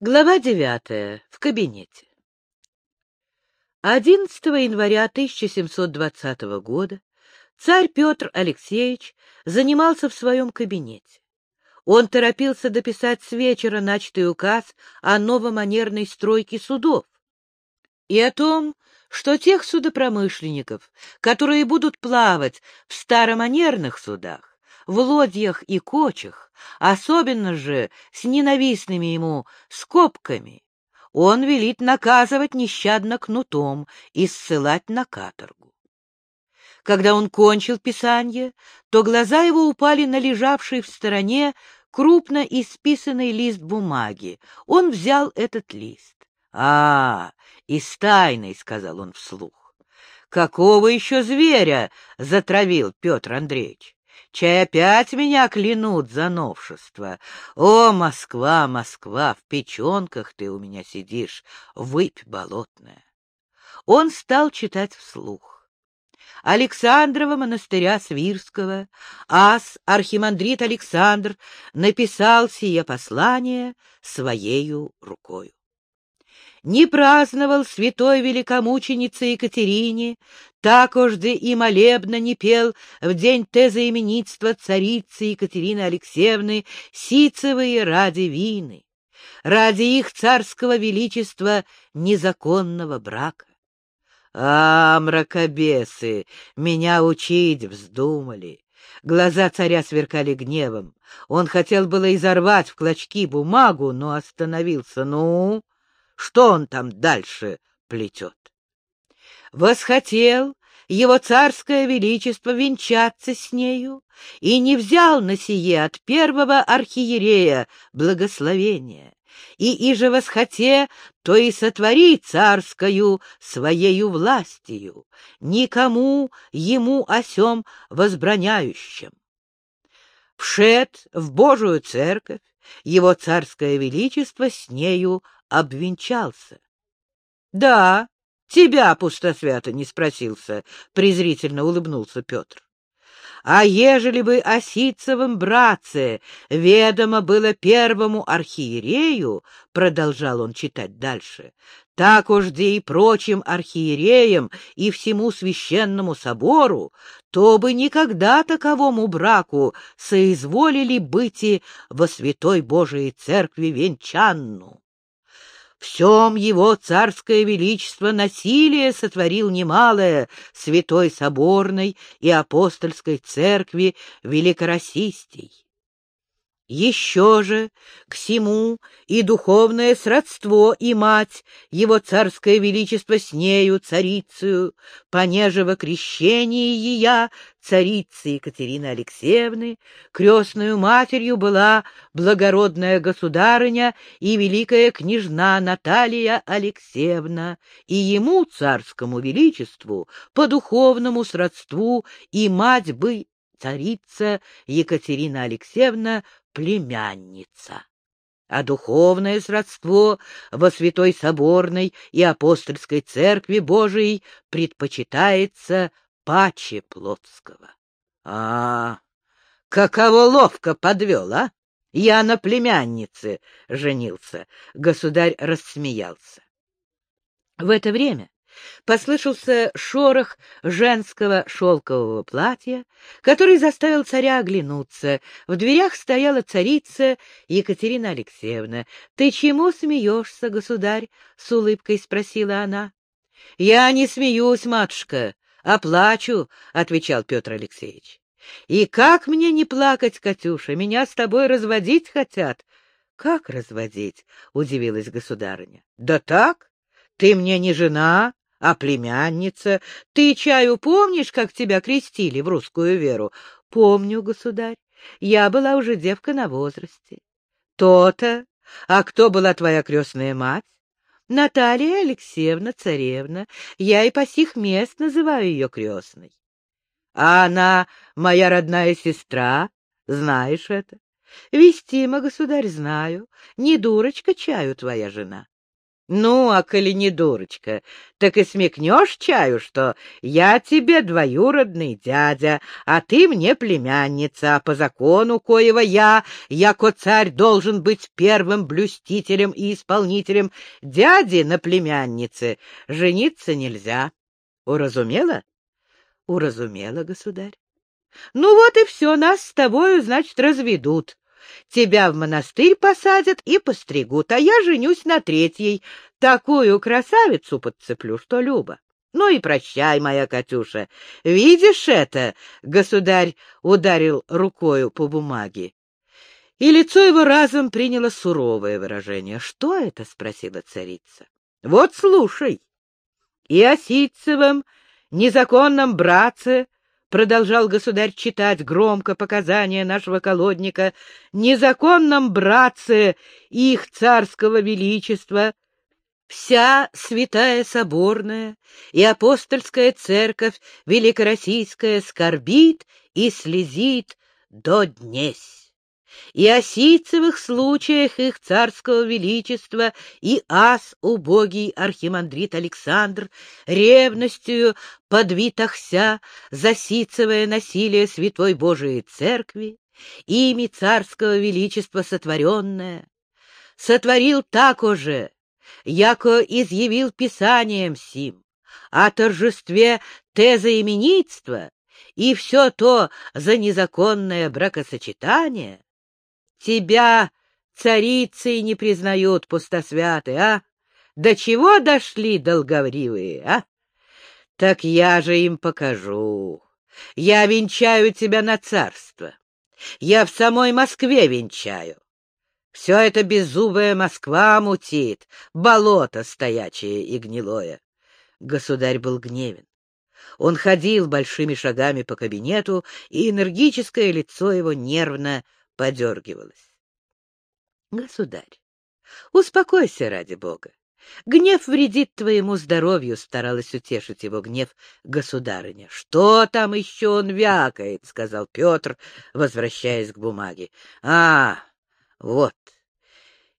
Глава девятая. В кабинете. 11 января 1720 года царь Петр Алексеевич занимался в своем кабинете. Он торопился дописать с вечера начатый указ о новоманерной стройке судов и о том, что тех судопромышленников, которые будут плавать в староманерных судах, в лодьях и кочах, особенно же с ненавистными ему скобками, он велит наказывать нещадно кнутом и ссылать на каторгу. Когда он кончил писание, то глаза его упали на лежавший в стороне крупно исписанный лист бумаги. Он взял этот лист. — А, из тайной, — сказал он вслух. — Какого еще зверя затравил Петр Андреевич? Чай опять меня клянут за новшество. О, Москва, Москва, в печенках ты у меня сидишь, выпь болотная. Он стал читать вслух. Александрова монастыря Свирского, ас архимандрит Александр написал сие послание своею рукою не праздновал святой великомученице Екатерине, такожды и молебно не пел в день тезаименитства царицы Екатерины Алексеевны сицевые ради вины, ради их царского величества незаконного брака. А, мракобесы, меня учить вздумали. Глаза царя сверкали гневом. Он хотел было изорвать в клочки бумагу, но остановился. Ну, что он там дальше плетет? Восхотел его царское величество венчаться с нею и не взял на сие от первого архиерея благословения, и иже восхоте, то и сотвори царскую своею властью, никому ему осем возбраняющим. Вшед в Божию церковь, его царское величество с нею обвенчался. — Да, тебя пустосвято не спросился, — презрительно улыбнулся Петр. А ежели бы о Ситцевом братце ведомо было первому архиерею, — продолжал он читать дальше, — так уж и прочим архиереям и всему священному собору, то бы никогда таковому браку соизволили быть и во святой Божией церкви венчанну всем его царское величество насилие сотворил немалое святой соборной и апостольской церкви великороссийской. Еще же к всему и духовное сродство и мать, его царское величество с нею, царицею, понеже во крещении ея, царицы Екатерины Алексеевны, крестную матерью была благородная государыня и великая княжна Наталья Алексеевна, и ему, царскому величеству, по духовному сродству и мать бы царица Екатерина Алексеевна племянница. А духовное сродство во Святой Соборной и Апостольской Церкви Божией предпочитается паче Плотского. А, каково ловко подвел, а? Я на племяннице женился. Государь рассмеялся. В это время Послышался шорох женского шелкового платья, который заставил царя оглянуться. В дверях стояла царица Екатерина Алексеевна. — Ты чему смеешься, государь? — с улыбкой спросила она. — Я не смеюсь, матушка, а плачу, — отвечал Петр Алексеевич. — И как мне не плакать, Катюша? Меня с тобой разводить хотят. — Как разводить? — удивилась государыня. — Да так. Ты мне не жена, а племянница? Ты, чаю, помнишь, как тебя крестили в русскую веру? Помню, государь. Я была уже девка на возрасте. То-то. А кто была твоя крестная мать? Наталья Алексеевна Царевна. Я и по сих мест называю ее крестной. А она моя родная сестра, знаешь это? Вестима, государь, знаю. Не дурочка чаю твоя жена. Ну, а коли не дурочка, так и смекнешь чаю, что я тебе двоюродный дядя, а ты мне племянница, а по закону коего я, яко царь, должен быть первым блюстителем и исполнителем дяди на племяннице. Жениться нельзя. Уразумела? Уразумела, государь. Ну вот и все, нас с тобою, значит, разведут. Тебя в монастырь посадят и постригут, а я женюсь на третьей. Такую красавицу подцеплю, что Люба. Ну и прощай, моя Катюша. Видишь это? Государь ударил рукою по бумаге. И лицо его разом приняло суровое выражение. «Что это?» — спросила царица. «Вот слушай. И Осицевым, незаконном братце, продолжал государь читать громко показания нашего колодника, незаконном братце их царского величества, вся святая соборная и апостольская церковь великороссийская скорбит и слезит до днесь и о сийцевых случаях их царского величества и ас убогий архимандрит Александр ревностью подвитахся засицевое насилие святой Божией Церкви, ими царского величества сотворенное, сотворил так уже, яко изъявил писанием сим, о торжестве тезаименитства и все то за незаконное бракосочетание, Тебя царицей не признают, пустосвятый, а? До чего дошли долговривые, а? Так я же им покажу. Я венчаю тебя на царство. Я в самой Москве венчаю. Все это беззубая Москва мутит, болото стоячее и гнилое. Государь был гневен. Он ходил большими шагами по кабинету, и энергическое лицо его нервно подергивалась. Государь, успокойся ради бога. Гнев вредит твоему здоровью, старалась утешить его гнев государыня. Что там еще он вякает, сказал Петр, возвращаясь к бумаге. А, вот.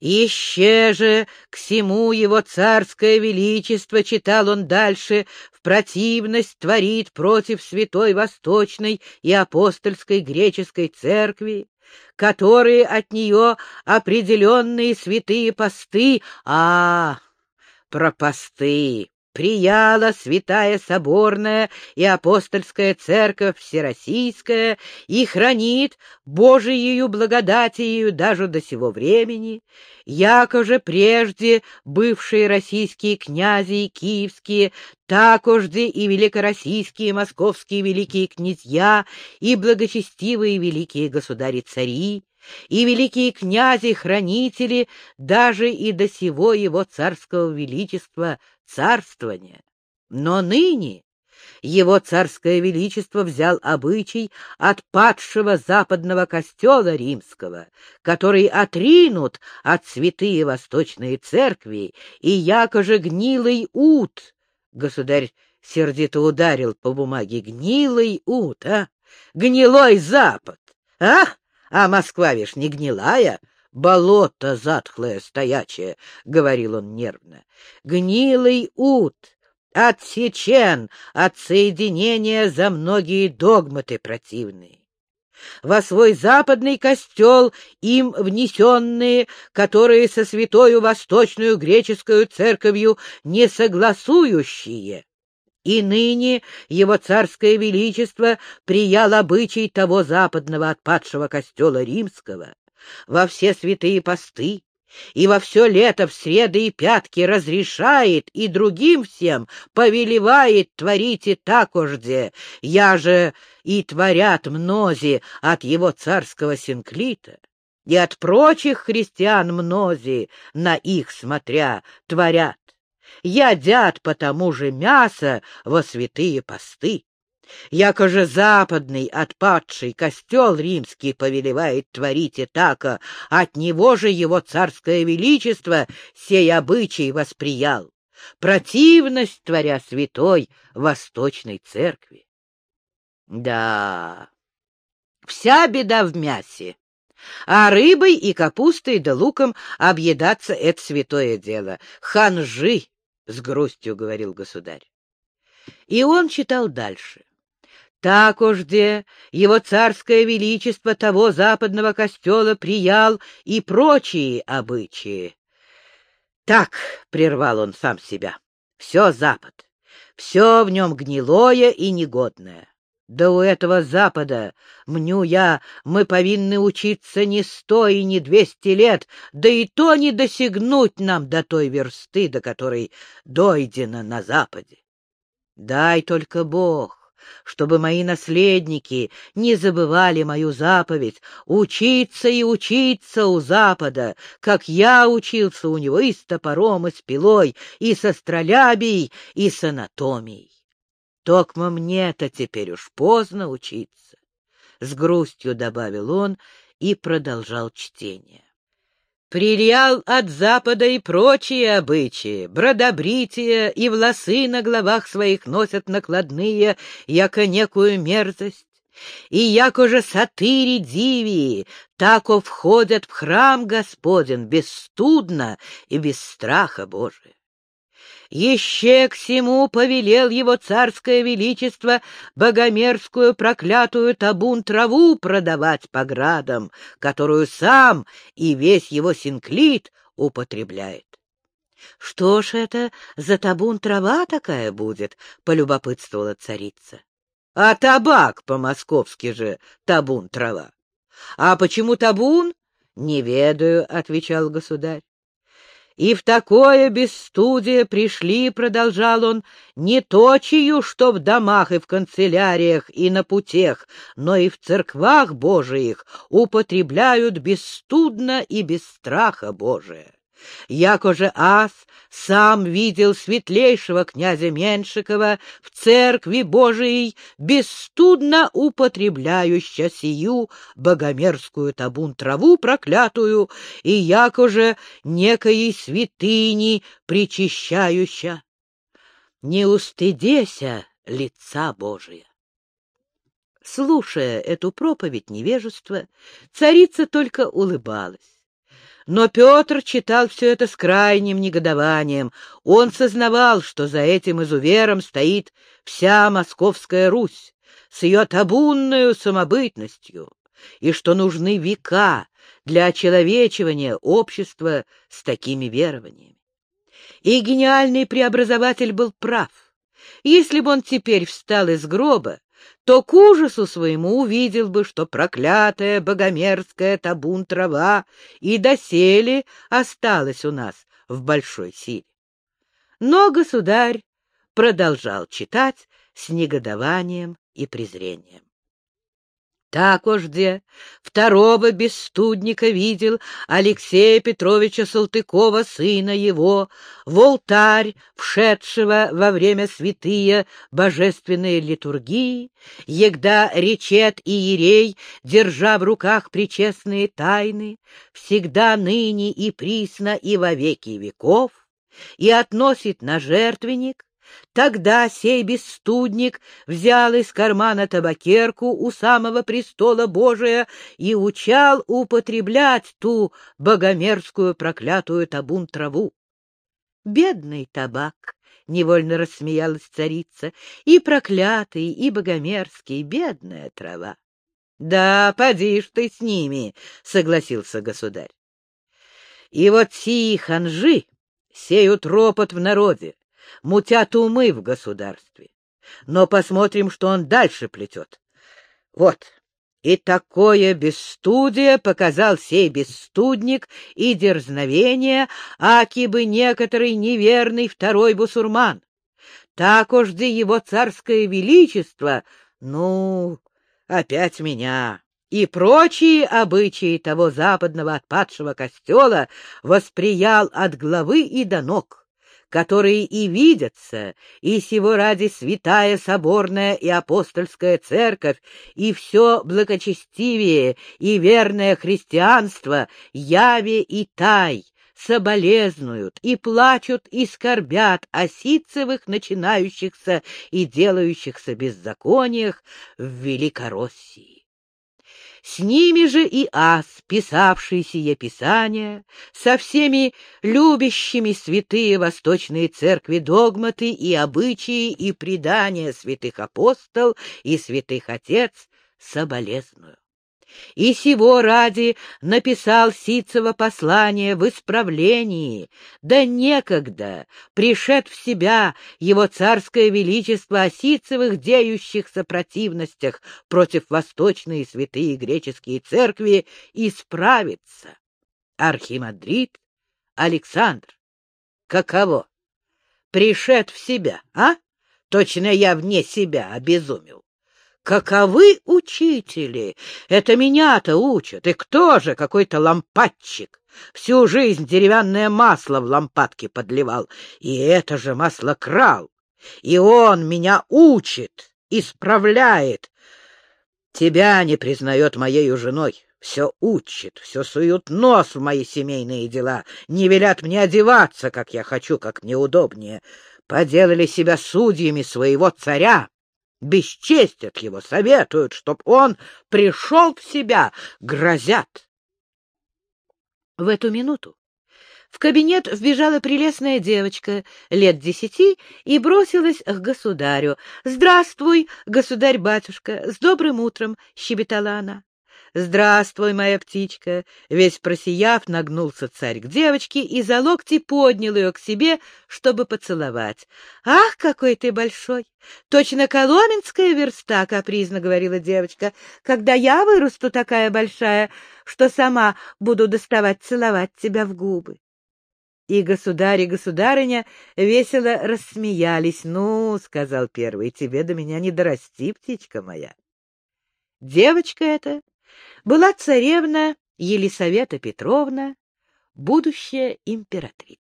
Ище же к всему его царское величество, читал он дальше, в противность творит против святой восточной и апостольской греческой церкви, которые от нее определенные святые посты, а про посты прияла святая соборная и апостольская церковь всероссийская и хранит Божиею благодатью даже до сего времени, яко же прежде бывшие российские князи и киевские, такожды и великороссийские московские великие князья и благочестивые великие государи-цари, и великие князи-хранители даже и до сего его царского величества царствования. Но ныне его царское величество взял обычай от падшего западного костела римского, который отринут от святые восточные церкви, и якоже гнилый ут. Государь сердито ударил по бумаге. Гнилый ут, а? Гнилой запад, а? А Москва, вишь, не гнилая, болото затхлое стоячее, — говорил он нервно. Гнилый ут, отсечен от соединения за многие догматы противные. Во свой западный костел им внесенные, которые со святою восточную греческую церковью не согласующие, и ныне его царское величество приял обычай того западного отпадшего костела римского во все святые посты и во все лето в среды и пятки разрешает и другим всем повелевает творите такожде, я же и творят мнози от его царского синклита, и от прочих христиан мнози, на их смотря, творят едят по тому же мясо во святые посты. Яко же западный отпадший костел римский повелевает творить и тако, от него же его царское величество сей обычай восприял, противность творя святой восточной церкви. Да, вся беда в мясе, а рыбой и капустой да луком объедаться — это святое дело. Ханжи, — с грустью говорил государь. И он читал дальше. Так уж где его царское величество того западного костела приял и прочие обычаи. Так, — прервал он сам себя, — все Запад, все в нем гнилое и негодное. Да у этого Запада, мню я, мы повинны учиться не сто и не двести лет, да и то не досягнуть нам до той версты, до которой дойдено на Западе. Дай только Бог, чтобы мои наследники не забывали мою заповедь учиться и учиться у Запада, как я учился у него и с топором, и с пилой, и со стролябией, и с анатомией. Токмо мне-то теперь уж поздно учиться. С грустью добавил он и продолжал чтение. Прирял от запада и прочие обычаи, бродобритие и волосы на головах своих носят накладные, яко некую мерзость. И яко же сатыри дивии, тако входят в храм Господен бесстудно и без страха Божия. Еще к всему повелел его царское величество богомерзкую проклятую табун траву продавать по градам, которую сам и весь его синклит употребляет. — Что ж это за табун трава такая будет? — полюбопытствовала царица. — А табак по-московски же табун трава. — А почему табун? — Не ведаю, — отвечал государь. И в такое бесстудие пришли, — продолжал он, — не точию, что в домах и в канцеляриях и на путях, но и в церквах Божиих употребляют бесстудно и без страха Божия. Яко же ас сам видел светлейшего князя Меншикова в церкви Божией, бесстудно употребляющая сию богомерзкую табун траву проклятую, и яко же некоей святыни причащающая. Не устыдеся лица Божия. Слушая эту проповедь невежества, царица только улыбалась. Но Петр читал все это с крайним негодованием. Он сознавал, что за этим изувером стоит вся московская Русь с ее табунную самобытностью, и что нужны века для очеловечивания общества с такими верованиями. И гениальный преобразователь был прав. Если бы он теперь встал из гроба, то к ужасу своему увидел бы, что проклятая богомерзкая табун трава и доселе осталась у нас в большой силе. Но государь продолжал читать с негодованием и презрением. Так уж где? Второго бесстудника видел Алексея Петровича Салтыкова, сына его, в алтарь, вшедшего во время святые божественной литургии, егда речет иерей, держа в руках причестные тайны, всегда ныне и присно и во веки веков, и относит на жертвенник Тогда сей бесстудник взял из кармана табакерку у самого престола Божия и учал употреблять ту богомерзкую проклятую табун траву. Бедный табак! — невольно рассмеялась царица. — И проклятый, и богомерзкий, бедная трава. — Да, поди ж ты с ними, — согласился государь. И вот сии ханжи сеют ропот в народе, мутят умы в государстве. Но посмотрим, что он дальше плетет. Вот, и такое бесстудие показал сей бесстудник и дерзновение, аки бы некоторый неверный второй бусурман. Так уж где его царское величество, ну, опять меня, и прочие обычаи того западного отпадшего костела восприял от главы и до ног которые и видятся, и сего ради святая соборная и апостольская церковь, и все благочестивее и верное христианство, яве и тай, соболезнуют и плачут и скорбят о ситцевых начинающихся и делающихся беззакониях в Великороссии. С ними же и ас, писавший сие писание, со всеми любящими святые восточные церкви догматы и обычаи и предания святых апостол и святых отец соболезную и сего ради написал Сицево послание в исправлении, да некогда, пришед в себя его царское величество о Сицевых деющихся противностях против восточной и святые греческие церкви, исправиться. Архимандрит Александр. Каково? Пришед в себя, а? Точно я вне себя обезумел. Каковы учители? Это меня-то учат. И кто же? Какой-то лампадчик. Всю жизнь деревянное масло в лампадке подливал. И это же масло крал. И он меня учит, исправляет. Тебя не признает моею женой. Все учит, все суют нос в мои семейные дела, не велят мне одеваться, как я хочу, как мне удобнее. Поделали себя судьями своего царя, бесчестят его, советуют, чтоб он пришел в себя, грозят. В эту минуту в кабинет вбежала прелестная девочка лет десяти и бросилась к государю. — Здравствуй, государь-батюшка, с добрым утром! — щебетала она. «Здравствуй, моя птичка!» Весь просияв, нагнулся царь к девочке и за локти поднял ее к себе, чтобы поцеловать. «Ах, какой ты большой! Точно коломенская верста!» — капризно говорила девочка. «Когда я вырасту такая большая, что сама буду доставать целовать тебя в губы!» И государь и государыня весело рассмеялись. «Ну, — сказал первый, — тебе до меня не дорасти, птичка моя!» Девочка эта была царевна Елисавета Петровна, будущая императрица.